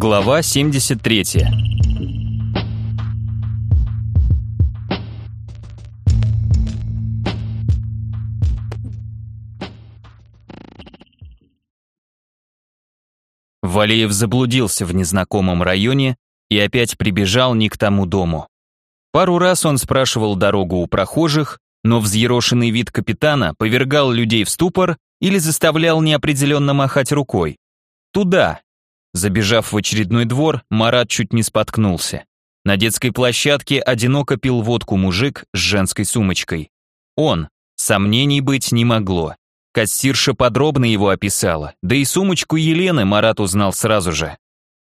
Глава 73. Валеев заблудился в незнакомом районе и опять прибежал не к тому дому. Пару раз он спрашивал дорогу у прохожих, но взъерошенный вид капитана повергал людей в ступор или заставлял неопределенно махать рукой. Туда. Забежав в очередной двор, Марат чуть не споткнулся. На детской площадке одиноко пил водку мужик с женской сумочкой. Он. Сомнений быть не могло. Кассирша подробно его описала, да и сумочку Елены Марат узнал сразу же.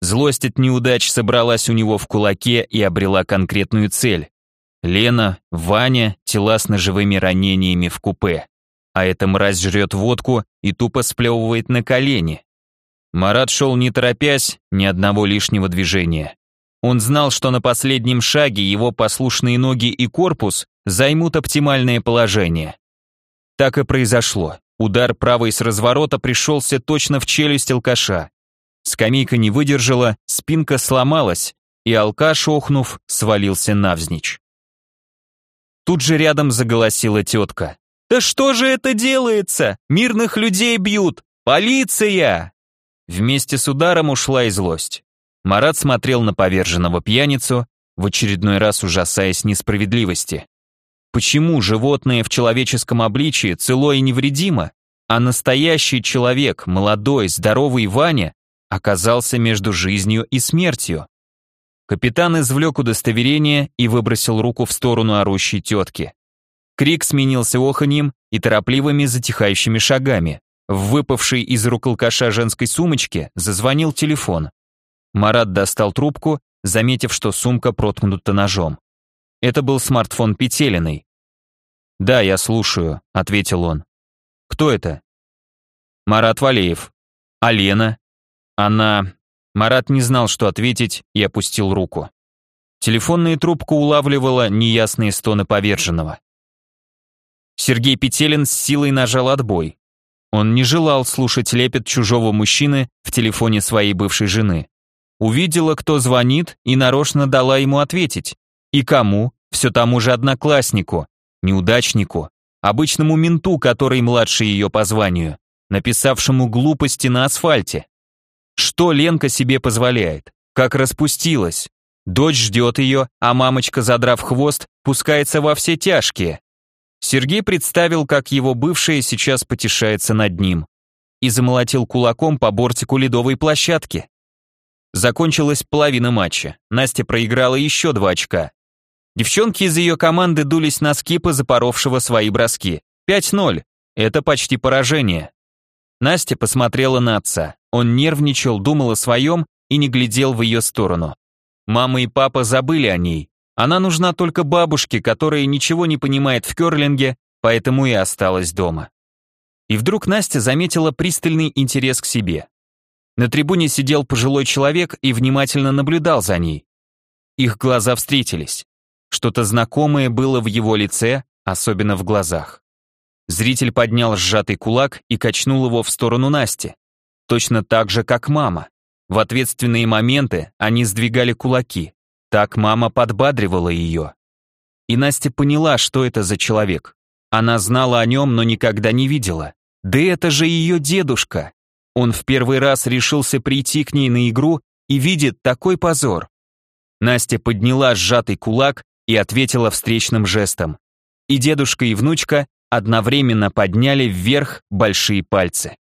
Злость от неудач собралась у него в кулаке и обрела конкретную цель. Лена, Ваня, тела с ножевыми ранениями в купе. А эта мразь жрет водку и тупо сплевывает на колени. Марат шел не торопясь, ни одного лишнего движения. Он знал, что на последнем шаге его послушные ноги и корпус займут оптимальное положение. Так и произошло. Удар правой с разворота пришелся точно в челюсть алкаша. Скамейка не выдержала, спинка сломалась, и алкаш, охнув, свалился навзничь. Тут же рядом заголосила тетка. «Да что же это делается? Мирных людей бьют! Полиция!» Вместе с ударом ушла и злость. Марат смотрел на поверженного пьяницу, в очередной раз ужасаясь несправедливости. Почему животное в человеческом обличии цело и невредимо, а настоящий человек, молодой, здоровый Ваня, оказался между жизнью и смертью? Капитан извлек удостоверение и выбросил руку в сторону орущей тетки. Крик сменился оханьем и торопливыми затихающими шагами. В выпавшей из рук алкаша женской сумочке зазвонил телефон. Марат достал трубку, заметив, что сумка проткнута ножом. Это был смартфон Петелиной. «Да, я слушаю», — ответил он. «Кто это?» «Марат Валеев». «А Лена?» «Она...» Марат не знал, что ответить, и опустил руку. Телефонная трубка улавливала неясные стоны поверженного. Сергей Петелин с силой нажал отбой. Он не желал слушать лепет чужого мужчины в телефоне своей бывшей жены. Увидела, кто звонит, и нарочно дала ему ответить. И кому? Все тому же однокласснику, неудачнику, обычному менту, который младше ее по званию, написавшему глупости на асфальте. Что Ленка себе позволяет? Как распустилась? Дочь ждет ее, а мамочка, задрав хвост, пускается во все тяжкие. Сергей представил, как его бывшая сейчас потешается над ним и замолотил кулаком по бортику ледовой площадки. Закончилась половина матча. Настя проиграла еще два очка. Девчонки из ее команды дулись на скипа, запоровшего свои броски. 5-0. Это почти поражение. Настя посмотрела на отца. Он нервничал, думал о своем и не глядел в ее сторону. Мама и папа забыли о ней. Она нужна только бабушке, которая ничего не понимает в керлинге, поэтому и осталась дома. И вдруг Настя заметила пристальный интерес к себе. На трибуне сидел пожилой человек и внимательно наблюдал за ней. Их глаза встретились. Что-то знакомое было в его лице, особенно в глазах. Зритель поднял сжатый кулак и качнул его в сторону Насти. Точно так же, как мама. В ответственные моменты они сдвигали кулаки. Так мама подбадривала ее. И Настя поняла, что это за человек. Она знала о нем, но никогда не видела. Да это же ее дедушка. Он в первый раз решился прийти к ней на игру и видит такой позор. Настя подняла сжатый кулак и ответила встречным жестом. И дедушка, и внучка одновременно подняли вверх большие пальцы.